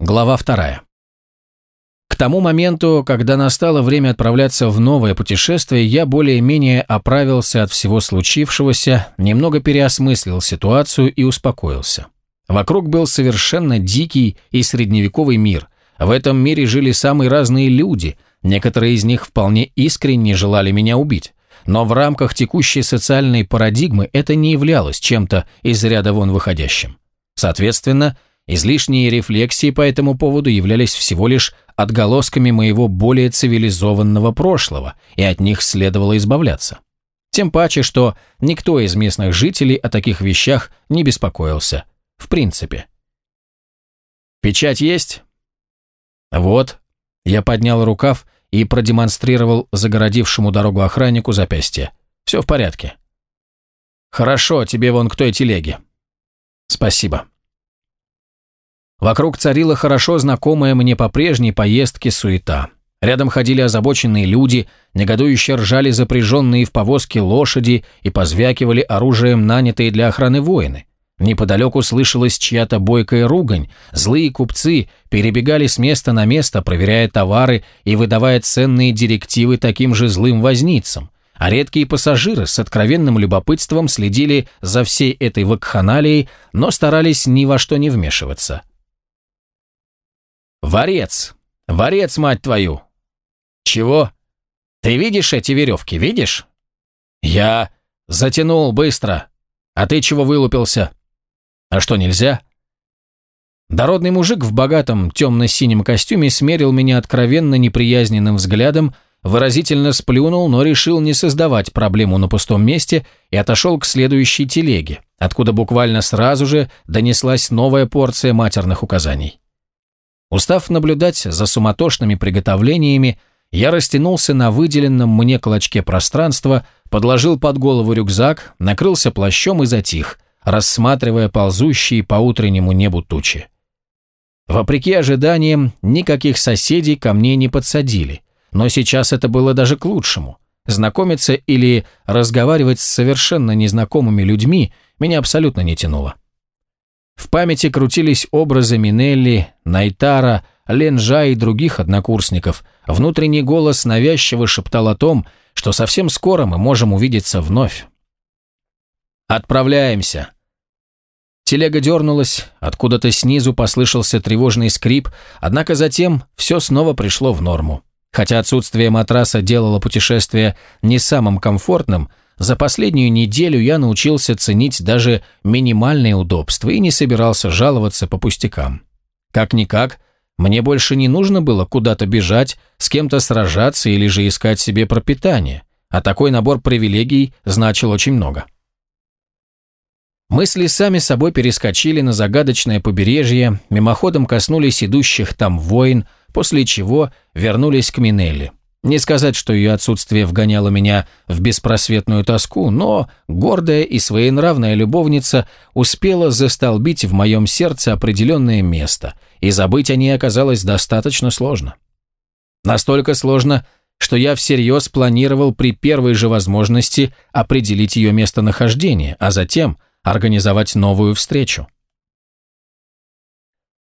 Глава вторая. К тому моменту, когда настало время отправляться в новое путешествие, я более-менее оправился от всего случившегося, немного переосмыслил ситуацию и успокоился. Вокруг был совершенно дикий и средневековый мир. В этом мире жили самые разные люди, некоторые из них вполне искренне желали меня убить. Но в рамках текущей социальной парадигмы это не являлось чем-то из ряда вон выходящим. Соответственно, излишние рефлексии по этому поводу являлись всего лишь отголосками моего более цивилизованного прошлого, и от них следовало избавляться. Тем паче, что никто из местных жителей о таких вещах не беспокоился. В принципе. «Печать есть?» «Вот». Я поднял рукав и продемонстрировал загородившему дорогу охраннику запястье. «Все в порядке». «Хорошо, тебе вон к той телеге». «Спасибо». Вокруг царила хорошо знакомая мне по прежней поездке суета. Рядом ходили озабоченные люди, негодующе ржали запряженные в повозке лошади и позвякивали оружием нанятые для охраны воины. Неподалеку слышалась чья-то бойкая ругань, злые купцы перебегали с места на место, проверяя товары и выдавая ценные директивы таким же злым возницам, а редкие пассажиры с откровенным любопытством следили за всей этой вакханалией, но старались ни во что не вмешиваться. «Варец! Варец, мать твою!» «Чего? Ты видишь эти веревки, видишь?» «Я затянул быстро. А ты чего вылупился?» «А что, нельзя?» Дородный мужик в богатом темно-синем костюме смерил меня откровенно неприязненным взглядом, выразительно сплюнул, но решил не создавать проблему на пустом месте и отошел к следующей телеге, откуда буквально сразу же донеслась новая порция матерных указаний. Устав наблюдать за суматошными приготовлениями, я растянулся на выделенном мне клочке пространства, подложил под голову рюкзак, накрылся плащом и затих, рассматривая ползущие по утреннему небу тучи. Вопреки ожиданиям, никаких соседей ко мне не подсадили, но сейчас это было даже к лучшему. Знакомиться или разговаривать с совершенно незнакомыми людьми меня абсолютно не тянуло. В памяти крутились образы Минелли, Найтара, Ленжа и других однокурсников. Внутренний голос навязчиво шептал о том, что совсем скоро мы можем увидеться вновь. «Отправляемся!» Телега дернулась, откуда-то снизу послышался тревожный скрип, однако затем все снова пришло в норму. Хотя отсутствие матраса делало путешествие не самым комфортным, за последнюю неделю я научился ценить даже минимальные удобства и не собирался жаловаться по пустякам. Как-никак, мне больше не нужно было куда-то бежать, с кем-то сражаться или же искать себе пропитание, а такой набор привилегий значил очень много. Мысли сами собой перескочили на загадочное побережье, мимоходом коснулись идущих там войн, после чего вернулись к Минелли. Не сказать, что ее отсутствие вгоняло меня в беспросветную тоску, но гордая и своенравная любовница успела застолбить в моем сердце определенное место, и забыть о ней оказалось достаточно сложно. Настолько сложно, что я всерьез планировал при первой же возможности определить ее местонахождение, а затем организовать новую встречу.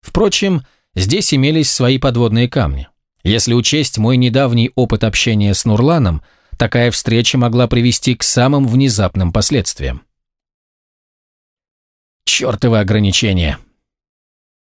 Впрочем, здесь имелись свои подводные камни. Если учесть мой недавний опыт общения с Нурланом, такая встреча могла привести к самым внезапным последствиям. Чёртовы ограничения.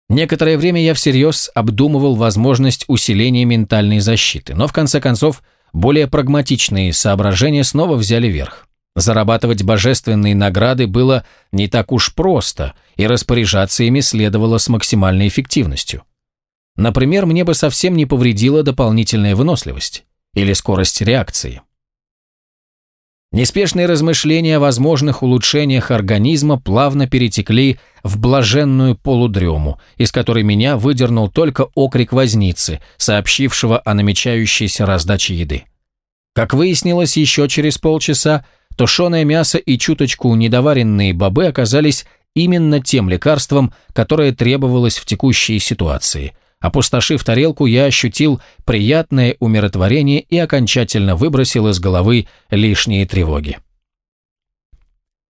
Некоторое время я всерьез обдумывал возможность усиления ментальной защиты, но в конце концов более прагматичные соображения снова взяли верх. Зарабатывать божественные награды было не так уж просто, и распоряжаться ими следовало с максимальной эффективностью. Например, мне бы совсем не повредила дополнительная выносливость или скорость реакции. Неспешные размышления о возможных улучшениях организма плавно перетекли в блаженную полудрему, из которой меня выдернул только окрик возницы, сообщившего о намечающейся раздаче еды. Как выяснилось еще через полчаса, тушеное мясо и чуточку недоваренные бобы оказались именно тем лекарством, которое требовалось в текущей ситуации – Опустошив тарелку, я ощутил приятное умиротворение и окончательно выбросил из головы лишние тревоги.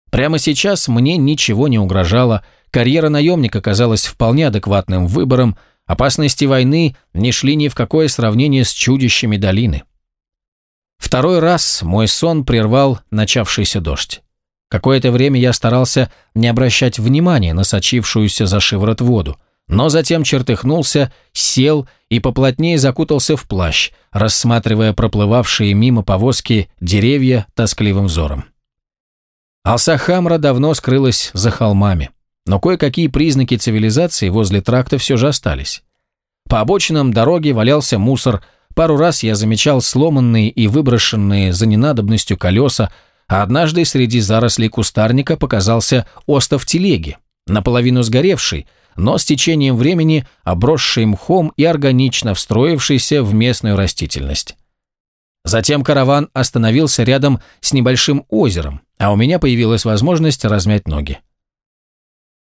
Прямо сейчас мне ничего не угрожало, карьера наемника казалась вполне адекватным выбором, опасности войны не шли ни в какое сравнение с чудищами долины. Второй раз мой сон прервал начавшийся дождь. Какое-то время я старался не обращать внимания на сочившуюся за шиворот воду, но затем чертыхнулся, сел и поплотнее закутался в плащ, рассматривая проплывавшие мимо повозки деревья тоскливым взором. Алсахамра давно скрылась за холмами, но кое-какие признаки цивилизации возле тракта все же остались. По обочинам дороги валялся мусор, пару раз я замечал сломанные и выброшенные за ненадобностью колеса, а однажды среди зарослей кустарника показался остов телеги, наполовину сгоревший, но с течением времени обросший мхом и органично встроившийся в местную растительность. Затем караван остановился рядом с небольшим озером, а у меня появилась возможность размять ноги.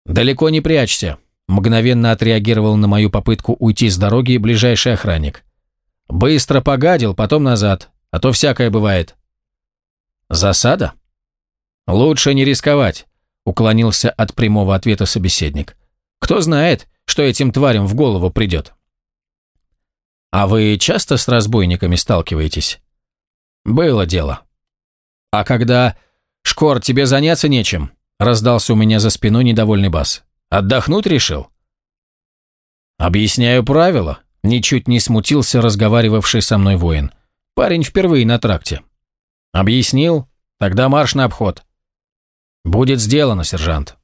«Далеко не прячься», – мгновенно отреагировал на мою попытку уйти с дороги ближайший охранник. «Быстро погадил, потом назад, а то всякое бывает». «Засада?» «Лучше не рисковать», – уклонился от прямого ответа собеседник. «Кто знает, что этим тварям в голову придет». «А вы часто с разбойниками сталкиваетесь?» «Было дело». «А когда...» «Шкор, тебе заняться нечем», – раздался у меня за спиной недовольный бас. «Отдохнуть решил?» «Объясняю правила», – ничуть не смутился разговаривавший со мной воин. «Парень впервые на тракте». «Объяснил? Тогда марш на обход». «Будет сделано, сержант».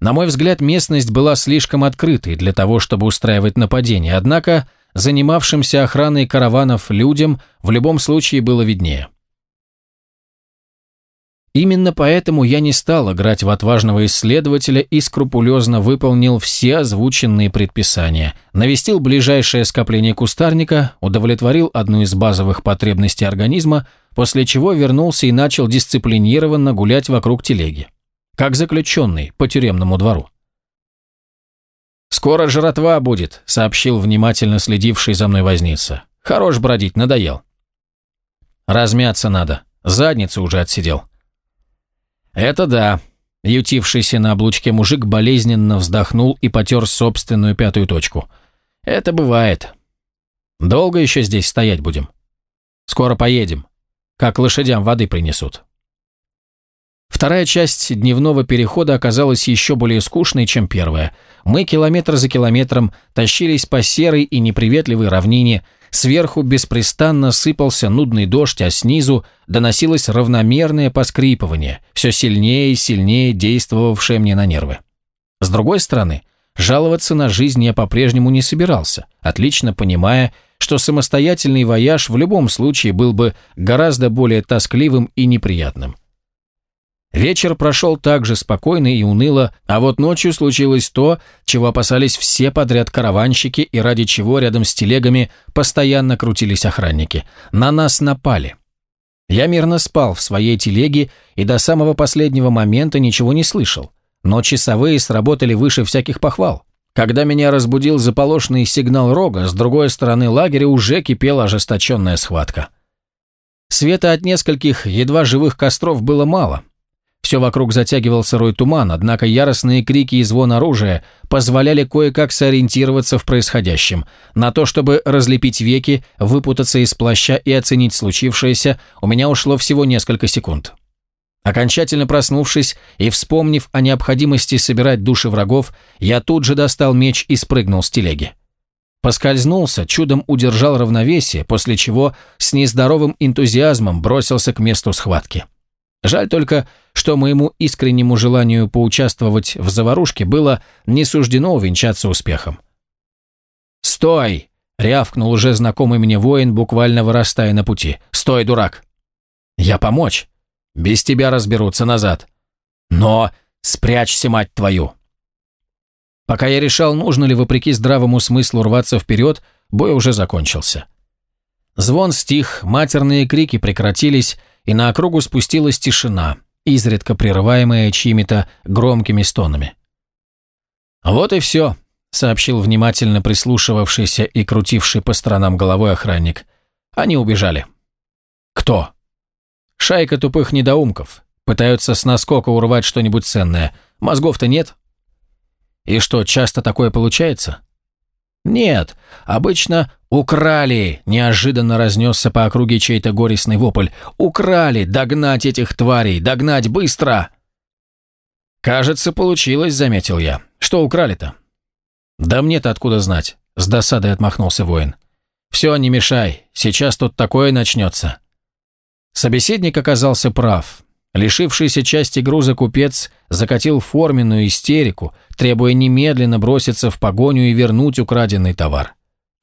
На мой взгляд, местность была слишком открытой для того, чтобы устраивать нападение, однако занимавшимся охраной караванов людям в любом случае было виднее. Именно поэтому я не стал играть в отважного исследователя и скрупулезно выполнил все озвученные предписания, навестил ближайшее скопление кустарника, удовлетворил одну из базовых потребностей организма, после чего вернулся и начал дисциплинированно гулять вокруг телеги. Как заключенный по тюремному двору. «Скоро жратва будет», — сообщил внимательно следивший за мной возница. «Хорош бродить, надоел». «Размяться надо, задницу уже отсидел». «Это да», — ютившийся на облучке мужик болезненно вздохнул и потер собственную пятую точку. «Это бывает. Долго еще здесь стоять будем? Скоро поедем. Как лошадям воды принесут». Вторая часть дневного перехода оказалась еще более скучной, чем первая. Мы километр за километром тащились по серой и неприветливой равнине, сверху беспрестанно сыпался нудный дождь, а снизу доносилось равномерное поскрипывание, все сильнее и сильнее действовавшее мне на нервы. С другой стороны, жаловаться на жизнь я по-прежнему не собирался, отлично понимая, что самостоятельный вояж в любом случае был бы гораздо более тоскливым и неприятным. Вечер прошел так же спокойно и уныло, а вот ночью случилось то, чего опасались все подряд караванщики и ради чего рядом с телегами постоянно крутились охранники. На нас напали. Я мирно спал в своей телеге и до самого последнего момента ничего не слышал. Но часовые сработали выше всяких похвал. Когда меня разбудил заполошенный сигнал рога, с другой стороны лагеря уже кипела ожесточенная схватка. Света от нескольких едва живых костров было мало – все вокруг затягивал сырой туман, однако яростные крики и звон оружия позволяли кое-как сориентироваться в происходящем. На то, чтобы разлепить веки, выпутаться из плаща и оценить случившееся, у меня ушло всего несколько секунд. Окончательно проснувшись и вспомнив о необходимости собирать души врагов, я тут же достал меч и спрыгнул с телеги. Поскользнулся, чудом удержал равновесие, после чего с нездоровым энтузиазмом бросился к месту схватки. Жаль только, что моему искреннему желанию поучаствовать в заварушке было не суждено увенчаться успехом. «Стой!» — рявкнул уже знакомый мне воин, буквально вырастая на пути. «Стой, дурак!» «Я помочь. Без тебя разберутся назад. Но спрячься, мать твою!» Пока я решал, нужно ли, вопреки здравому смыслу, рваться вперед, бой уже закончился. Звон стих, матерные крики прекратились, и на округу спустилась тишина, изредка прерываемая чьими-то громкими стонами. «Вот и все», — сообщил внимательно прислушивавшийся и крутивший по сторонам головой охранник. «Они убежали». «Кто?» «Шайка тупых недоумков. Пытаются с наскока урвать что-нибудь ценное. Мозгов-то нет». «И что, часто такое получается?» Нет, обычно украли, неожиданно разнесся по округе чей-то горестный вопль. Украли, догнать этих тварей, догнать быстро! Кажется, получилось, заметил я. Что украли-то? Да мне-то откуда знать, с досадой отмахнулся воин. Все, не мешай, сейчас тут такое начнется. Собеседник оказался прав. Лишившийся части груза купец закатил форменную истерику, требуя немедленно броситься в погоню и вернуть украденный товар.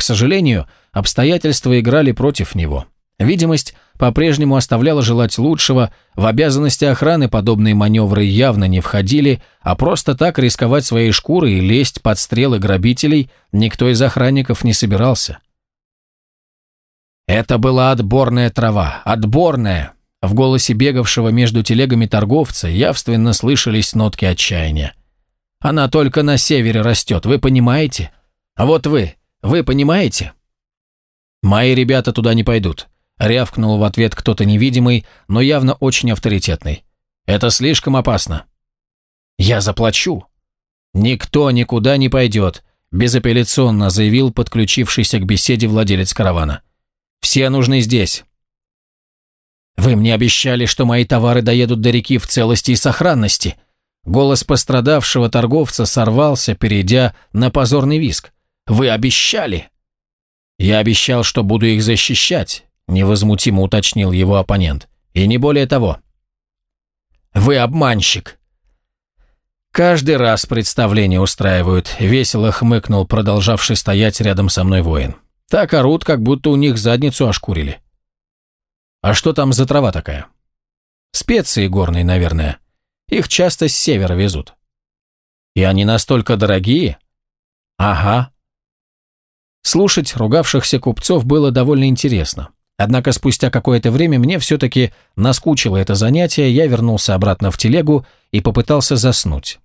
К сожалению, обстоятельства играли против него. Видимость по-прежнему оставляла желать лучшего, в обязанности охраны подобные маневры явно не входили, а просто так рисковать своей шкурой и лезть под стрелы грабителей никто из охранников не собирался. Это была отборная трава, отборная, в голосе бегавшего между телегами торговца явственно слышались нотки отчаяния. «Она только на севере растет, вы понимаете? А вот вы, вы понимаете?» «Мои ребята туда не пойдут», — рявкнул в ответ кто-то невидимый, но явно очень авторитетный. «Это слишком опасно». «Я заплачу». «Никто никуда не пойдет», — безапелляционно заявил подключившийся к беседе владелец каравана. «Все нужны здесь». «Вы мне обещали, что мои товары доедут до реки в целости и сохранности». Голос пострадавшего торговца сорвался, перейдя на позорный виск. «Вы обещали!» «Я обещал, что буду их защищать», — невозмутимо уточнил его оппонент. «И не более того». «Вы обманщик!» «Каждый раз представление устраивают», — весело хмыкнул продолжавший стоять рядом со мной воин. «Так орут, как будто у них задницу ошкурили». А что там за трава такая? Специи горные, наверное. Их часто с севера везут. И они настолько дорогие? Ага. Слушать ругавшихся купцов было довольно интересно. Однако спустя какое-то время мне все-таки наскучило это занятие, я вернулся обратно в телегу и попытался заснуть.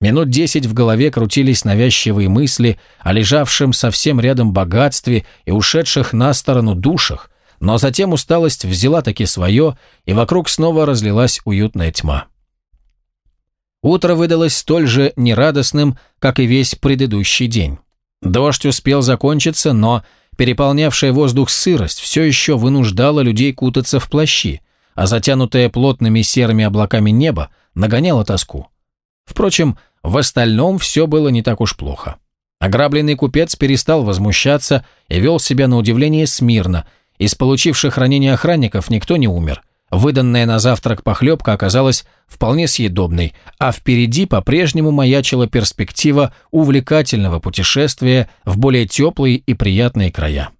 Минут десять в голове крутились навязчивые мысли о лежавшем совсем рядом богатстве и ушедших на сторону душах, но затем усталость взяла таки свое, и вокруг снова разлилась уютная тьма. Утро выдалось столь же нерадостным, как и весь предыдущий день. Дождь успел закончиться, но переполнявшая воздух сырость все еще вынуждала людей кутаться в плащи, а затянутое плотными серыми облаками небо нагоняло тоску. Впрочем, в остальном все было не так уж плохо. Ограбленный купец перестал возмущаться и вел себя на удивление смирно, из получивших ранения охранников никто не умер. Выданная на завтрак похлебка оказалась вполне съедобной, а впереди по-прежнему маячила перспектива увлекательного путешествия в более теплые и приятные края.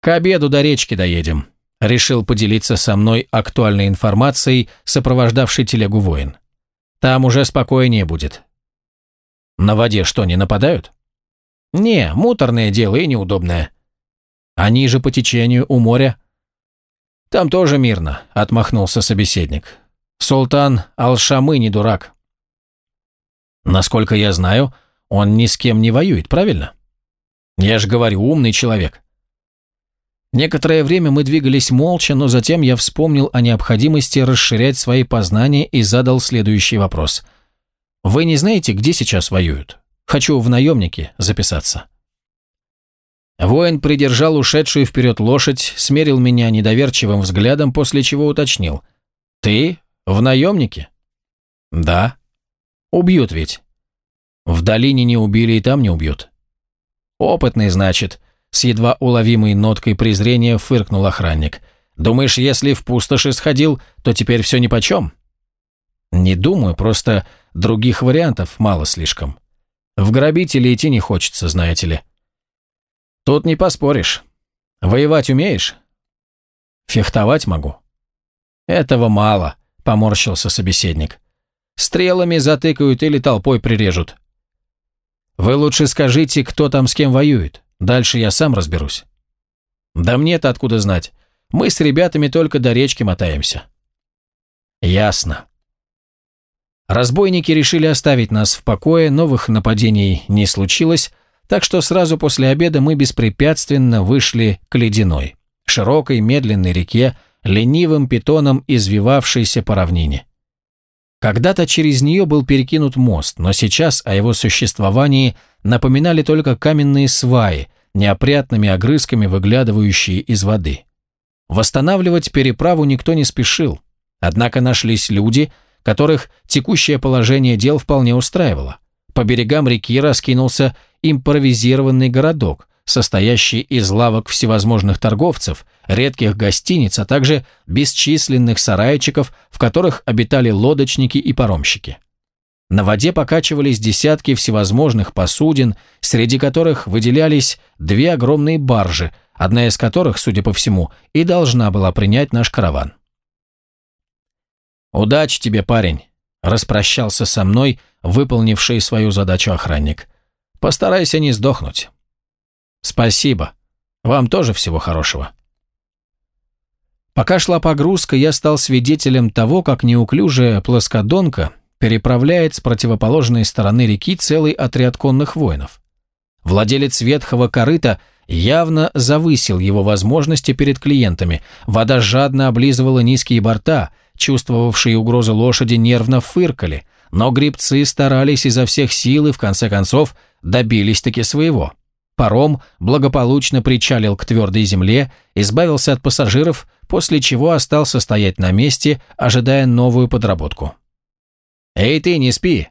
«К обеду до речки доедем», — решил поделиться со мной актуальной информацией, сопровождавший телегу воин. «Там уже спокойнее будет». «На воде что, не нападают?» «Не, муторное дело и неудобное. А ниже по течению у моря? Там тоже мирно, отмахнулся собеседник. Султан Ал-Шамы не дурак. Насколько я знаю, он ни с кем не воюет, правильно? Я же говорю, умный человек. Некоторое время мы двигались молча, но затем я вспомнил о необходимости расширять свои познания и задал следующий вопрос. «Вы не знаете, где сейчас воюют? Хочу в наемники записаться». Воин придержал ушедшую вперед лошадь, смерил меня недоверчивым взглядом, после чего уточнил. «Ты в наемнике?» «Да». «Убьют ведь». «В долине не убили и там не убьют». «Опытный, значит», — с едва уловимой ноткой презрения фыркнул охранник. «Думаешь, если в пустоши сходил, то теперь все нипочем?» «Не думаю, просто других вариантов мало слишком. В грабители идти не хочется, знаете ли». Тут не поспоришь. Воевать умеешь? Фехтовать могу. Этого мало, поморщился собеседник. Стрелами затыкают или толпой прирежут. Вы лучше скажите, кто там с кем воюет. Дальше я сам разберусь. Да мне-то откуда знать. Мы с ребятами только до речки мотаемся. Ясно. Разбойники решили оставить нас в покое, новых нападений не случилось, так что сразу после обеда мы беспрепятственно вышли к ледяной, широкой медленной реке, ленивым питоном извивавшейся по равнине. Когда-то через нее был перекинут мост, но сейчас о его существовании напоминали только каменные сваи, неопрятными огрызками выглядывающие из воды. Восстанавливать переправу никто не спешил, однако нашлись люди, которых текущее положение дел вполне устраивало. По берегам реки раскинулся импровизированный городок, состоящий из лавок всевозможных торговцев, редких гостиниц, а также бесчисленных сарайчиков, в которых обитали лодочники и паромщики. На воде покачивались десятки всевозможных посудин, среди которых выделялись две огромные баржи, одна из которых, судя по всему, и должна была принять наш караван. «Удачи тебе, парень!» – распрощался со мной, выполнивший свою задачу охранник. «Постарайся не сдохнуть». «Спасибо. Вам тоже всего хорошего». Пока шла погрузка, я стал свидетелем того, как неуклюжая плоскодонка переправляет с противоположной стороны реки целый отряд конных воинов. Владелец ветхого корыта явно завысил его возможности перед клиентами. Вода жадно облизывала низкие борта, чувствовавшие угрозу лошади нервно фыркали, но грибцы старались изо всех сил и в конце концов добились-таки своего. Паром благополучно причалил к твердой земле, избавился от пассажиров, после чего остался стоять на месте, ожидая новую подработку. «Эй ты, не спи!»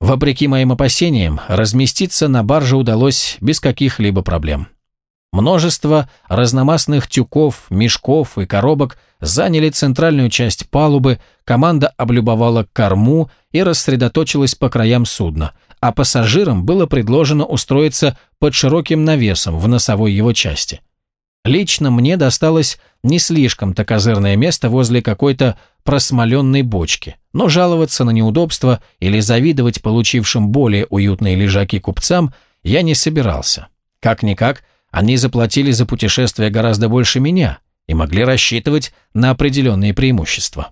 Вопреки моим опасениям, разместиться на барже удалось без каких-либо проблем. Множество разномастных тюков, мешков и коробок заняли центральную часть палубы, команда облюбовала корму и рассредоточилась по краям судна, а пассажирам было предложено устроиться под широким навесом в носовой его части. Лично мне досталось не слишком-то козырное место возле какой-то просмоленной бочки, но жаловаться на неудобства или завидовать получившим более уютные лежаки купцам я не собирался. Как-никак, они заплатили за путешествие гораздо больше меня и могли рассчитывать на определенные преимущества.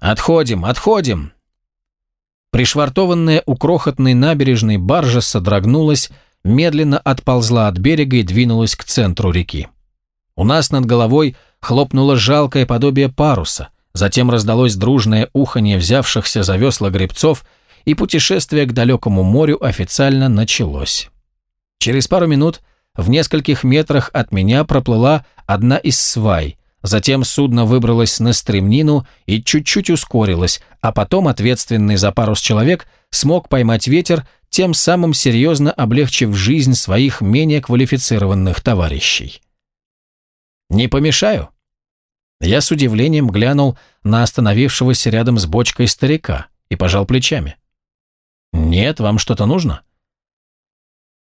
«Отходим, отходим!» Пришвартованная у крохотной набережной баржа содрогнулась, медленно отползла от берега и двинулась к центру реки. У нас над головой хлопнуло жалкое подобие паруса, затем раздалось дружное уханье взявшихся за весла гребцов, и путешествие к далекому морю официально началось. Через пару минут в нескольких метрах от меня проплыла одна из свай, затем судно выбралось на стремнину и чуть-чуть ускорилось, а потом ответственный за парус человек смог поймать ветер, тем самым серьезно облегчив жизнь своих менее квалифицированных товарищей. «Не помешаю?» Я с удивлением глянул на остановившегося рядом с бочкой старика и пожал плечами. «Нет, вам что-то нужно?»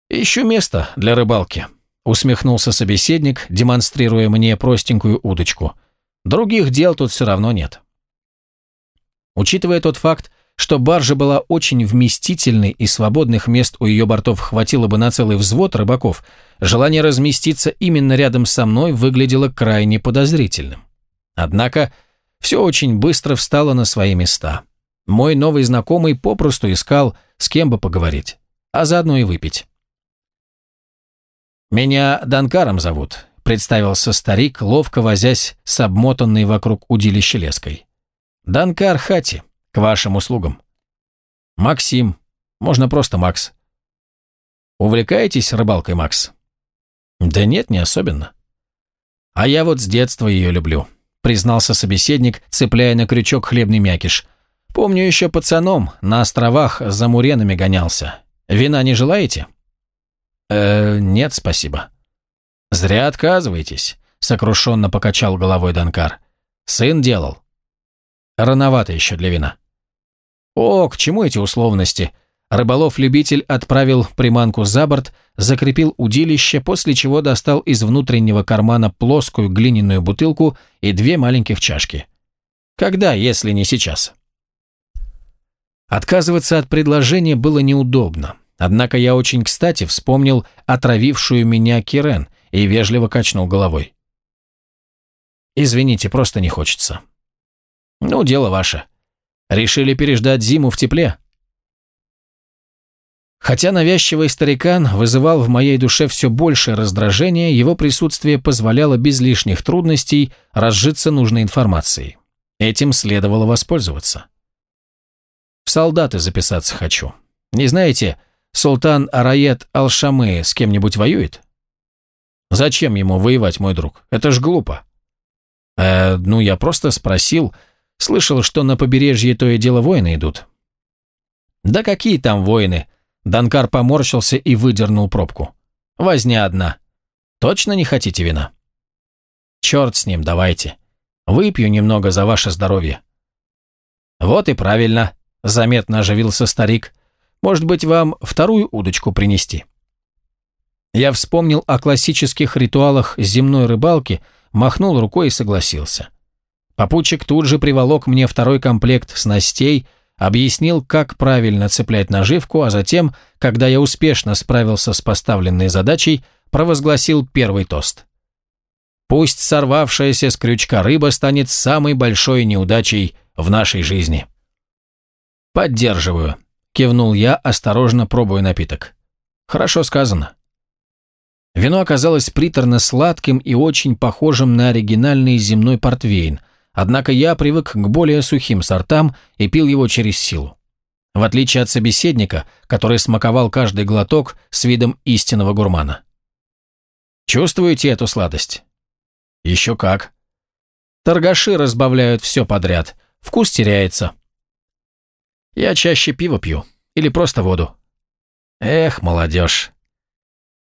«Ищу место для рыбалки», — усмехнулся собеседник, демонстрируя мне простенькую удочку. «Других дел тут все равно нет». Учитывая тот факт, что баржа была очень вместительной и свободных мест у ее бортов хватило бы на целый взвод рыбаков, желание разместиться именно рядом со мной выглядело крайне подозрительным. Однако все очень быстро встало на свои места. Мой новый знакомый попросту искал, с кем бы поговорить, а заодно и выпить. «Меня Данкаром зовут», — представился старик, ловко возясь с обмотанной вокруг удилища леской. «Данкар Хати, к вашим услугам». «Максим, можно просто Макс». «Увлекаетесь рыбалкой, Макс?» «Да нет, не особенно». «А я вот с детства ее люблю», — признался собеседник, цепляя на крючок хлебный мякиш. «Помню еще пацаном, на островах за муренами гонялся. Вина не желаете?» «Э, нет, спасибо». «Зря отказываетесь», — сокрушенно покачал головой Данкар. «Сын делал». «Рановато еще для вина». «О, к чему эти условности?» Рыболов-любитель отправил приманку за борт, закрепил удилище, после чего достал из внутреннего кармана плоскую глиняную бутылку и две маленьких чашки. Когда, если не сейчас? Отказываться от предложения было неудобно. Однако я очень кстати вспомнил отравившую меня Кирен и вежливо качнул головой. «Извините, просто не хочется». «Ну, дело ваше. Решили переждать зиму в тепле?» Хотя навязчивый старикан вызывал в моей душе все большее раздражение, его присутствие позволяло без лишних трудностей разжиться нужной информацией. Этим следовало воспользоваться. В солдаты записаться хочу. Не знаете, султан Араят Алшамы с кем-нибудь воюет? Зачем ему воевать, мой друг? Это ж глупо. Э, ну, я просто спросил. Слышал, что на побережье то и дело воины идут. Да какие там воины? Данкар поморщился и выдернул пробку. Возня одна. Точно не хотите вина? Черт с ним, давайте. Выпью немного за ваше здоровье. Вот и правильно, заметно оживился старик. Может быть, вам вторую удочку принести? Я вспомнил о классических ритуалах земной рыбалки, махнул рукой и согласился. Попутчик тут же приволок мне второй комплект снастей, объяснил, как правильно цеплять наживку, а затем, когда я успешно справился с поставленной задачей, провозгласил первый тост. Пусть сорвавшаяся с крючка рыба станет самой большой неудачей в нашей жизни. «Поддерживаю», – кивнул я, осторожно пробуя напиток. «Хорошо сказано». Вино оказалось приторно-сладким и очень похожим на оригинальный земной портвейн, однако я привык к более сухим сортам и пил его через силу. В отличие от собеседника, который смаковал каждый глоток с видом истинного гурмана. Чувствуете эту сладость? Еще как. Торгаши разбавляют все подряд, вкус теряется. Я чаще пиво пью, или просто воду. Эх, молодежь.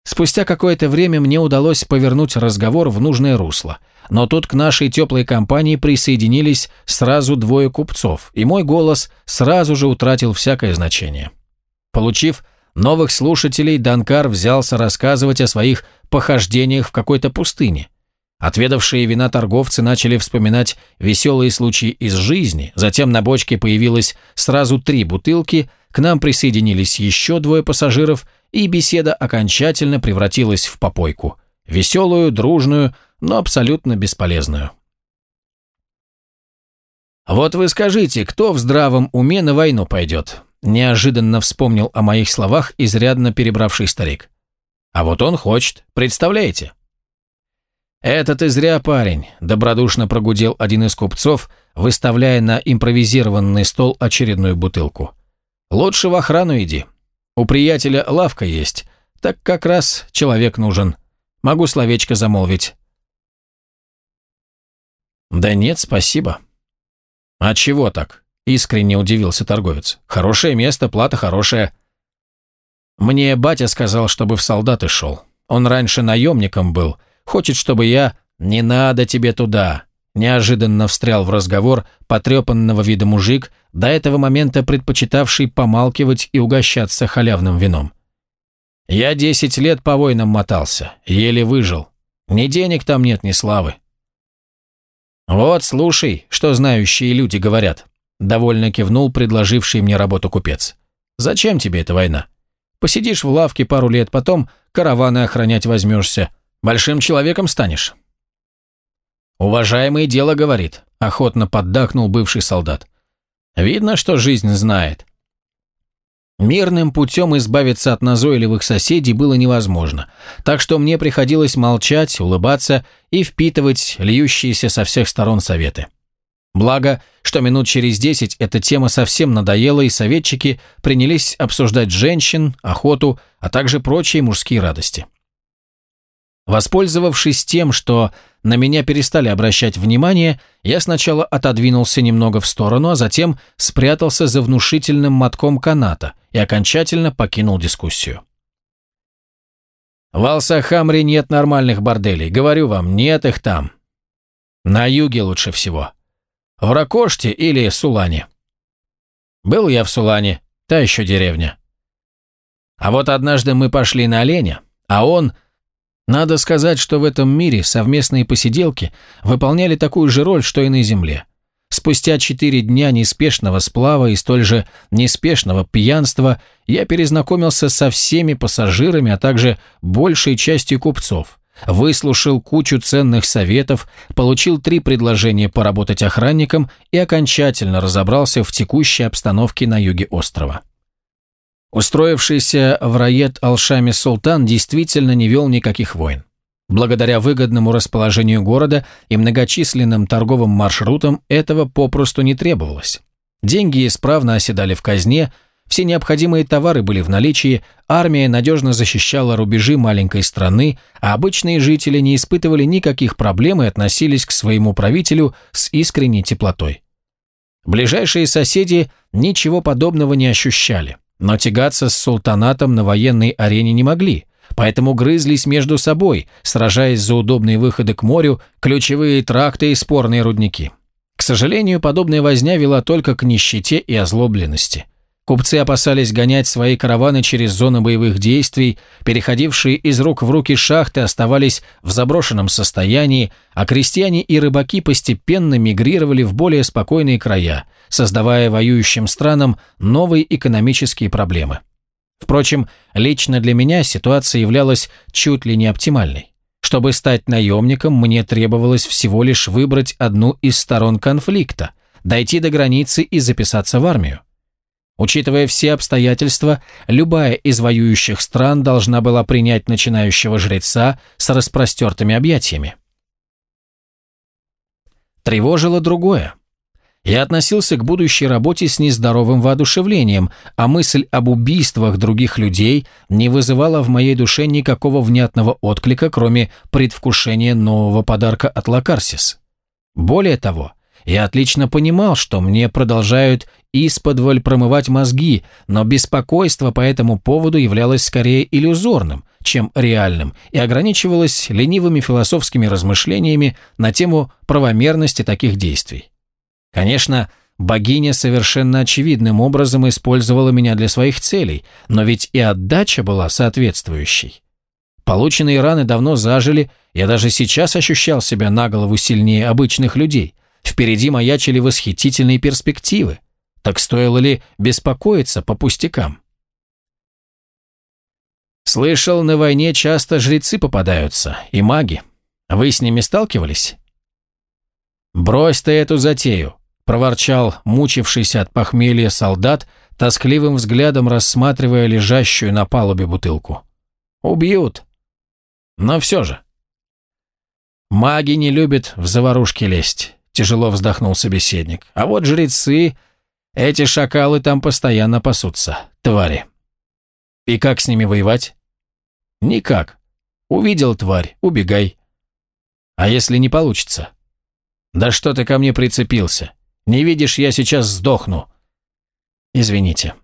Спустя какое-то время мне удалось повернуть разговор в нужное русло, но тут к нашей теплой компании присоединились сразу двое купцов, и мой голос сразу же утратил всякое значение. Получив новых слушателей, Данкар взялся рассказывать о своих похождениях в какой-то пустыне. Отведавшие вина торговцы начали вспоминать веселые случаи из жизни, затем на бочке появилось сразу три бутылки, к нам присоединились еще двое пассажиров, и беседа окончательно превратилась в попойку. Веселую, дружную, но абсолютно бесполезную. «Вот вы скажите, кто в здравом уме на войну пойдет?» Неожиданно вспомнил о моих словах изрядно перебравший старик. «А вот он хочет, представляете?» «Это ты зря, парень», – добродушно прогудел один из купцов, выставляя на импровизированный стол очередную бутылку. «Лучше в охрану иди. У приятеля лавка есть, так как раз человек нужен. Могу словечко замолвить». «Да нет, спасибо». «А чего так?» – искренне удивился торговец. «Хорошее место, плата хорошая». «Мне батя сказал, чтобы в солдаты шел. Он раньше наемником был» Хочет, чтобы я... Не надо тебе туда. Неожиданно встрял в разговор потрепанного вида мужик, до этого момента предпочитавший помалкивать и угощаться халявным вином. Я десять лет по войнам мотался, еле выжил. Ни денег там нет, ни славы. Вот, слушай, что знающие люди говорят. Довольно кивнул предложивший мне работу купец. Зачем тебе эта война? Посидишь в лавке пару лет, потом караваны охранять возьмешься, Большим человеком станешь». «Уважаемый дело говорит», – охотно поддакнул бывший солдат. «Видно, что жизнь знает». Мирным путем избавиться от назойливых соседей было невозможно, так что мне приходилось молчать, улыбаться и впитывать льющиеся со всех сторон советы. Благо, что минут через десять эта тема совсем надоела, и советчики принялись обсуждать женщин, охоту, а также прочие мужские радости. Воспользовавшись тем, что на меня перестали обращать внимание, я сначала отодвинулся немного в сторону, а затем спрятался за внушительным мотком каната и окончательно покинул дискуссию. В Алсахамре нет нормальных борделей, говорю вам, нет их там. На юге лучше всего. В Ракоште или Сулане. Был я в Сулане, та еще деревня. А вот однажды мы пошли на оленя, а он – надо сказать, что в этом мире совместные посиделки выполняли такую же роль, что и на Земле. Спустя четыре дня неспешного сплава и столь же неспешного пьянства я перезнакомился со всеми пассажирами, а также большей частью купцов, выслушал кучу ценных советов, получил три предложения поработать охранником и окончательно разобрался в текущей обстановке на юге острова. Устроившийся в Рает Алшами султан действительно не вел никаких войн. Благодаря выгодному расположению города и многочисленным торговым маршрутам этого попросту не требовалось. Деньги исправно оседали в казне, все необходимые товары были в наличии, армия надежно защищала рубежи маленькой страны, а обычные жители не испытывали никаких проблем и относились к своему правителю с искренней теплотой. Ближайшие соседи ничего подобного не ощущали, но тягаться с султанатом на военной арене не могли – поэтому грызлись между собой, сражаясь за удобные выходы к морю, ключевые тракты и спорные рудники. К сожалению, подобная возня вела только к нищете и озлобленности. Купцы опасались гонять свои караваны через зоны боевых действий, переходившие из рук в руки шахты оставались в заброшенном состоянии, а крестьяне и рыбаки постепенно мигрировали в более спокойные края, создавая воюющим странам новые экономические проблемы. Впрочем, лично для меня ситуация являлась чуть ли не оптимальной. Чтобы стать наемником, мне требовалось всего лишь выбрать одну из сторон конфликта, дойти до границы и записаться в армию. Учитывая все обстоятельства, любая из воюющих стран должна была принять начинающего жреца с распростертыми объятиями. Тревожило другое. Я относился к будущей работе с нездоровым воодушевлением, а мысль об убийствах других людей не вызывала в моей душе никакого внятного отклика, кроме предвкушения нового подарка от Лакарсис. Более того, я отлично понимал, что мне продолжают исподволь промывать мозги, но беспокойство по этому поводу являлось скорее иллюзорным, чем реальным, и ограничивалось ленивыми философскими размышлениями на тему правомерности таких действий. Конечно, богиня совершенно очевидным образом использовала меня для своих целей, но ведь и отдача была соответствующей. Полученные раны давно зажили, я даже сейчас ощущал себя на голову сильнее обычных людей. Впереди маячили восхитительные перспективы. Так стоило ли беспокоиться по пустякам? Слышал, на войне часто жрецы попадаются, и маги. Вы с ними сталкивались? Брось ты эту затею проворчал мучившийся от похмелья солдат, тоскливым взглядом рассматривая лежащую на палубе бутылку. «Убьют. Но все же». «Маги не любят в заварушки лезть», — тяжело вздохнул собеседник. «А вот жрецы, эти шакалы там постоянно пасутся, твари». «И как с ними воевать?» «Никак. Увидел тварь, убегай». «А если не получится?» «Да что ты ко мне прицепился? Не видишь, я сейчас сдохну. Извините.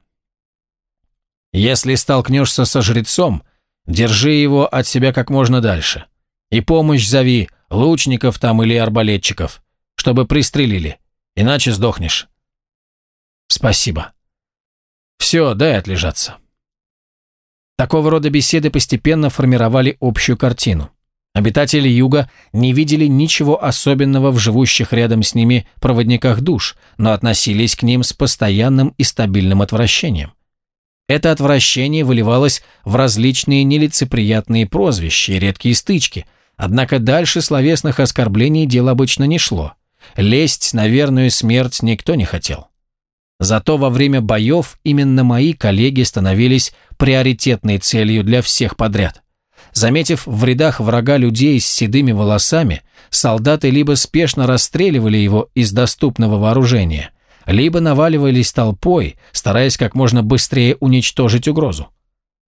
Если столкнешься со жрецом, держи его от себя как можно дальше. И помощь зови, лучников там или арбалетчиков, чтобы пристрелили, иначе сдохнешь. Спасибо. Все, дай отлежаться. Такого рода беседы постепенно формировали общую картину. Обитатели юга не видели ничего особенного в живущих рядом с ними проводниках душ, но относились к ним с постоянным и стабильным отвращением. Это отвращение выливалось в различные нелицеприятные прозвища и редкие стычки, однако дальше словесных оскорблений дело обычно не шло. Лезть на верную смерть никто не хотел. Зато во время боев именно мои коллеги становились приоритетной целью для всех подряд. Заметив в рядах врага людей с седыми волосами, солдаты либо спешно расстреливали его из доступного вооружения, либо наваливались толпой, стараясь как можно быстрее уничтожить угрозу.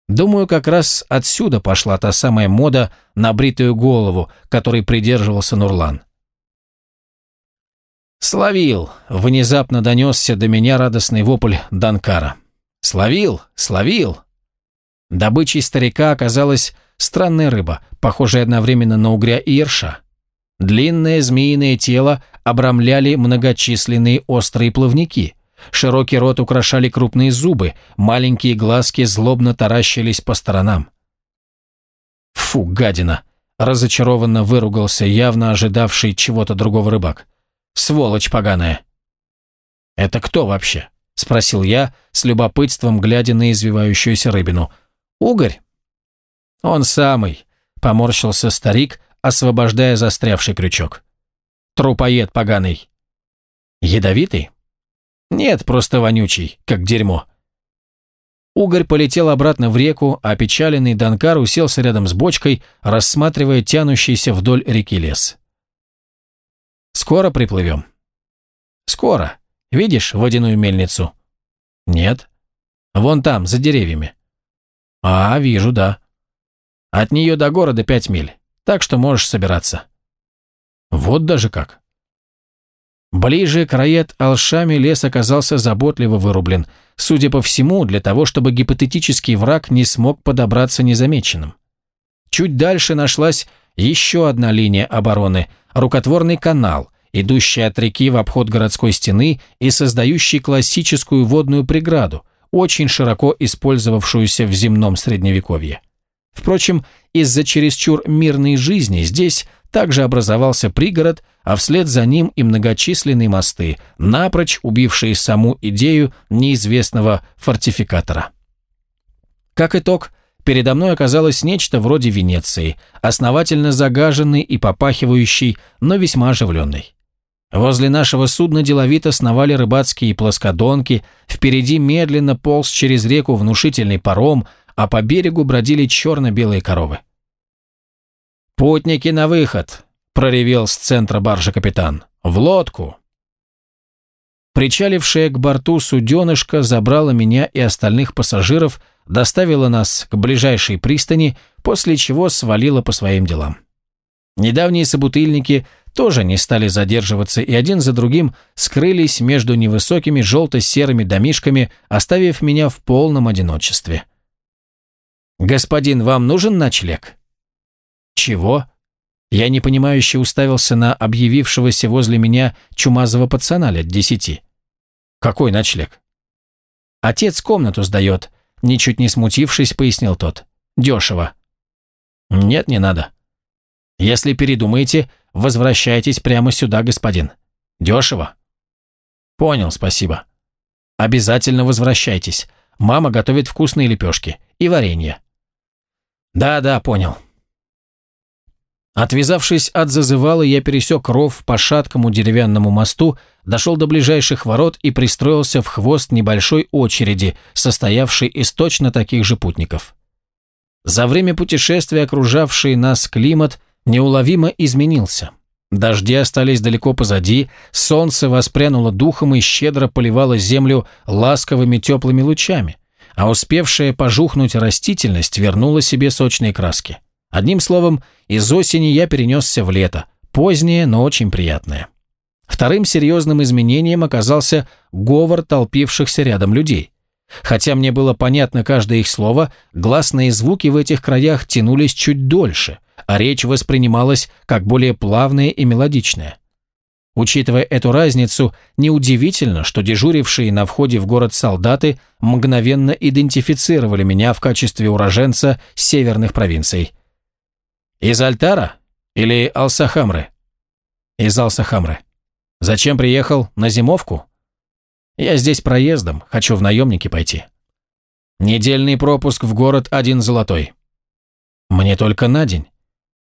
Думаю, как раз отсюда пошла та самая мода на бритую голову, которой придерживался Нурлан. «Словил!» — внезапно донесся до меня радостный вопль Данкара. «Словил! Словил!» Добычей старика оказалась Странная рыба, похожая одновременно на угря и ерша. Длинное змеиное тело обрамляли многочисленные острые плавники. Широкий рот украшали крупные зубы, маленькие глазки злобно таращились по сторонам. «Фу, гадина!» – разочарованно выругался явно ожидавший чего-то другого рыбак. «Сволочь поганая!» «Это кто вообще?» – спросил я, с любопытством глядя на извивающуюся рыбину. «Угорь?» «Он самый», — поморщился старик, освобождая застрявший крючок. «Трупоед поганый». «Ядовитый?» «Нет, просто вонючий, как дерьмо». Угорь полетел обратно в реку, а опечаленный Данкар уселся рядом с бочкой, рассматривая тянущийся вдоль реки лес. «Скоро приплывем?» «Скоро. Видишь водяную мельницу?» «Нет. Вон там, за деревьями». «А, вижу, да. От нее до города пять миль, так что можешь собираться». «Вот даже как». Ближе к Раед-Алшами лес оказался заботливо вырублен, судя по всему, для того, чтобы гипотетический враг не смог подобраться незамеченным. Чуть дальше нашлась еще одна линия обороны – рукотворный канал, идущий от реки в обход городской стены и создающий классическую водную преграду, очень широко использовавшуюся в земном средневековье. Впрочем, из-за чересчур мирной жизни здесь также образовался пригород, а вслед за ним и многочисленные мосты, напрочь убившие саму идею неизвестного фортификатора. Как итог, передо мной оказалось нечто вроде Венеции, основательно загаженной и попахивающей, но весьма оживленной. Возле нашего судна деловито сновали рыбацкие плоскодонки, впереди медленно полз через реку внушительный паром, а по берегу бродили черно-белые коровы. «Путники на выход!» – проревел с центра баржи капитан. «В лодку!» Причалившая к борту суденышка забрала меня и остальных пассажиров, доставила нас к ближайшей пристани, после чего свалила по своим делам. Недавние собутыльники тоже не стали задерживаться и один за другим скрылись между невысокими желто-серыми домишками, оставив меня в полном одиночестве. «Господин, вам нужен ночлег?» «Чего?» Я непонимающе уставился на объявившегося возле меня чумазого пацана лет десяти. «Какой ночлег?» «Отец комнату сдает», — ничуть не смутившись, пояснил тот. «Дешево». «Нет, не надо». «Если передумаете, возвращайтесь прямо сюда, господин. Дешево». «Понял, спасибо». «Обязательно возвращайтесь. Мама готовит вкусные лепешки и варенье». «Да-да, понял». Отвязавшись от зазывала, я пересек ров по шаткому деревянному мосту, дошел до ближайших ворот и пристроился в хвост небольшой очереди, состоявшей из точно таких же путников. За время путешествия окружавший нас климат неуловимо изменился. Дожди остались далеко позади, солнце воспрянуло духом и щедро поливало землю ласковыми теплыми лучами, а успевшая пожухнуть растительность вернула себе сочные краски. Одним словом, из осени я перенесся в лето, позднее, но очень приятное. Вторым серьезным изменением оказался говор толпившихся рядом людей. Хотя мне было понятно каждое их слово, гласные звуки в этих краях тянулись чуть дольше, а речь воспринималась как более плавная и мелодичная. Учитывая эту разницу, неудивительно, что дежурившие на входе в город солдаты мгновенно идентифицировали меня в качестве уроженца северных провинций – «Из Альтара? Или Алсахамры?» «Из Алсахамры. Зачем приехал? На зимовку?» «Я здесь проездом, хочу в наемники пойти». «Недельный пропуск в город один золотой». «Мне только на день».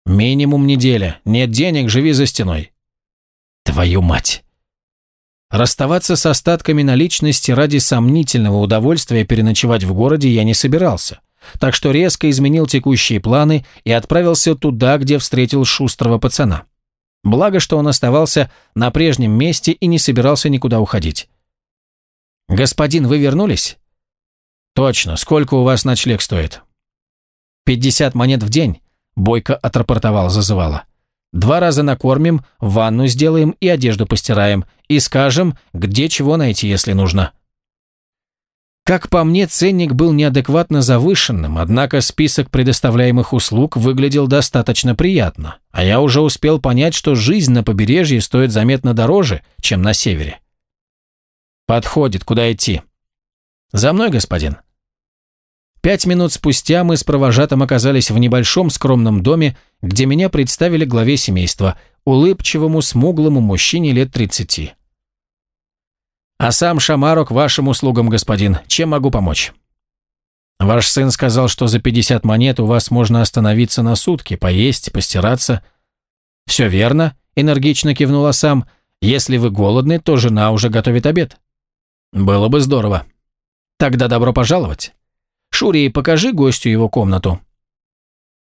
«Минимум неделя. Нет денег, живи за стеной». «Твою мать!» Расставаться с остатками наличности ради сомнительного удовольствия переночевать в городе я не собирался так что резко изменил текущие планы и отправился туда, где встретил шустрого пацана. Благо, что он оставался на прежнем месте и не собирался никуда уходить. «Господин, вы вернулись?» «Точно. Сколько у вас ночлег стоит?» «Пятьдесят монет в день», — Бойко отрапортовал зазывала. «Два раза накормим, ванну сделаем и одежду постираем, и скажем, где чего найти, если нужно». Как по мне, ценник был неадекватно завышенным, однако список предоставляемых услуг выглядел достаточно приятно, а я уже успел понять, что жизнь на побережье стоит заметно дороже, чем на севере. «Подходит, куда идти?» «За мной, господин». Пять минут спустя мы с провожатым оказались в небольшом скромном доме, где меня представили главе семейства, улыбчивому, смуглому мужчине лет тридцати. А сам Шамаро к вашим услугам, господин. Чем могу помочь? Ваш сын сказал, что за 50 монет у вас можно остановиться на сутки, поесть, постираться. Все верно, энергично кивнула сам. Если вы голодны, то жена уже готовит обед. Было бы здорово. Тогда добро пожаловать. Шури, покажи гостю его комнату».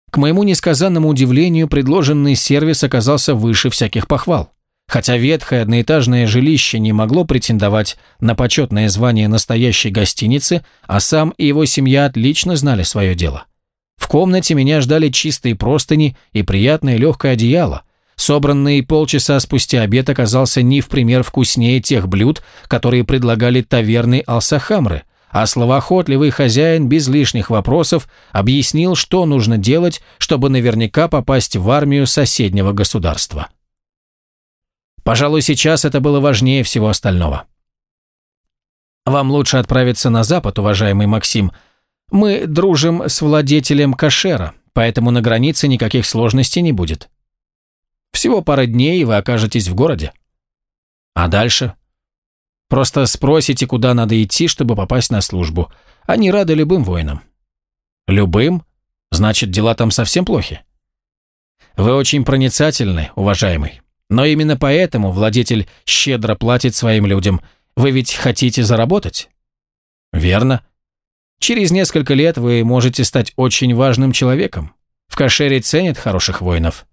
К моему несказанному удивлению, предложенный сервис оказался выше всяких похвал. Хотя ветхое одноэтажное жилище не могло претендовать на почетное звание настоящей гостиницы, а сам и его семья отлично знали свое дело. В комнате меня ждали чистые простыни и приятное легкое одеяло. Собранный полчаса спустя обед оказался не в пример вкуснее тех блюд, которые предлагали таверны Алсахамры, а словоохотливый хозяин без лишних вопросов объяснил, что нужно делать, чтобы наверняка попасть в армию соседнего государства. Пожалуй, сейчас это было важнее всего остального. Вам лучше отправиться на запад, уважаемый Максим. Мы дружим с владетелем Кашера, поэтому на границе никаких сложностей не будет. Всего пара дней, и вы окажетесь в городе. А дальше? Просто спросите, куда надо идти, чтобы попасть на службу. Они рады любым воинам. Любым? Значит, дела там совсем плохи. Вы очень проницательны, уважаемый. Но именно поэтому владетель щедро платит своим людям. Вы ведь хотите заработать? Верно. Через несколько лет вы можете стать очень важным человеком. В Кашере ценят хороших воинов.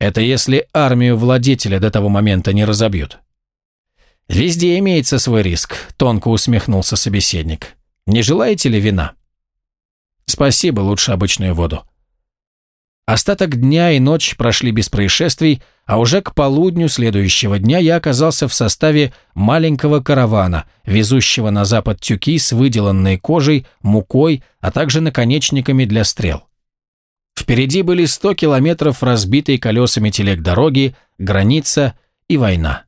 Это если армию владетеля до того момента не разобьют. Везде имеется свой риск, тонко усмехнулся собеседник. Не желаете ли вина? Спасибо, лучше обычную воду. Остаток дня и ночь прошли без происшествий, а уже к полудню следующего дня я оказался в составе маленького каравана, везущего на запад тюки с выделанной кожей, мукой, а также наконечниками для стрел. Впереди были 100 километров разбитой колесами телег дороги, граница и война.